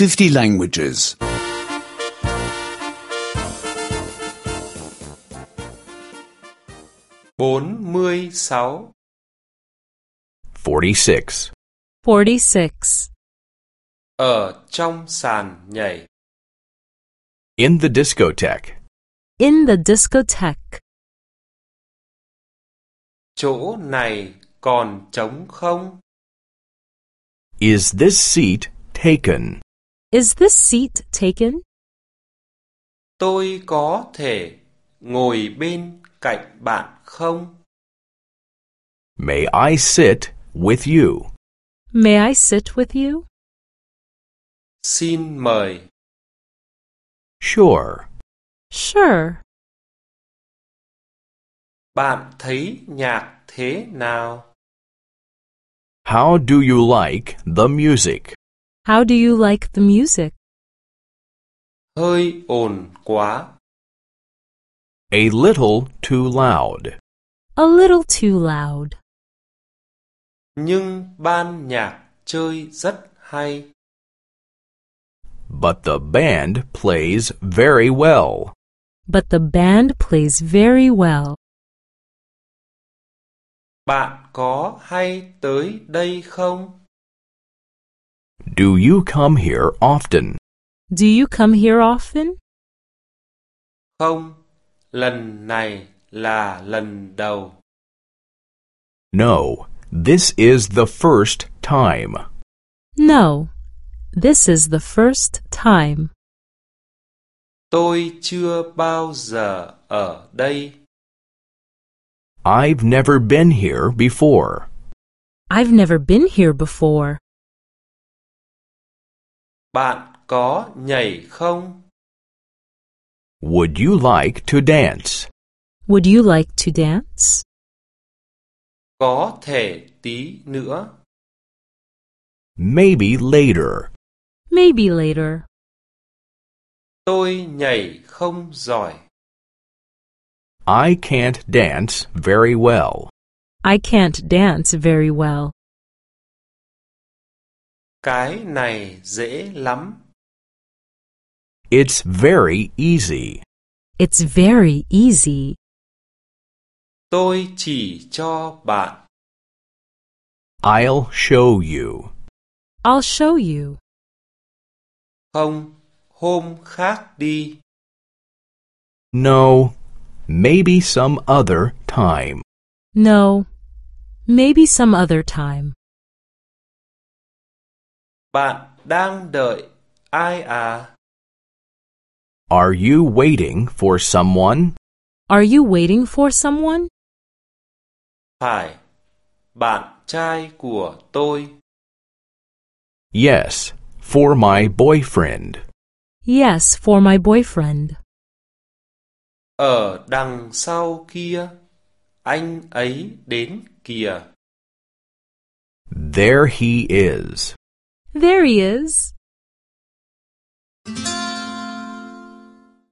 50 languages. 46 46. 46. Ở trong sàn nhảy. In the discotheque. In the discotheque. Chỗ này còn trống không? Is this seat taken? Is this seat taken? Tôi có thể ngồi bên cạnh bạn không? May I sit with you? May I sit with you? Xin mời. Sure. Sure. Bạn thấy nhạc thế nào? How do you like the music? How do you like the music? Hơi ồn quá. A little too loud. A little too loud. Nhưng ban nhạc chơi rất hay. But the band plays very well. But the band plays very well. Bạn có hay tới đây không? Do you come here often? Do you come here often? Không, lần này là lần đầu. No, this is the first time. No. This is the first time. Tôi chưa bao giờ ở đây. I've never been here before. I've never been here before. Bạn có nhảy không? Would you like to dance? Would you like to dance? Có thể tí nữa. Maybe later. Maybe later. Tôi nhảy không giỏi. I can't dance very well. I can't dance very well. Cái này dễ lắm. It's very easy. It's very easy. Tôi chỉ cho bạn. I'll show you. I'll show you. Không, hôm khác đi. No, maybe some other time. No. Maybe some other time. Bạn đang đợi ai à? Are you waiting for someone? Are you waiting for someone? Phải, bạn trai của tôi. Yes, for my boyfriend. Yes, for my boyfriend. Ở đằng sau kia, anh ấy đến kìa. There he is. There he is.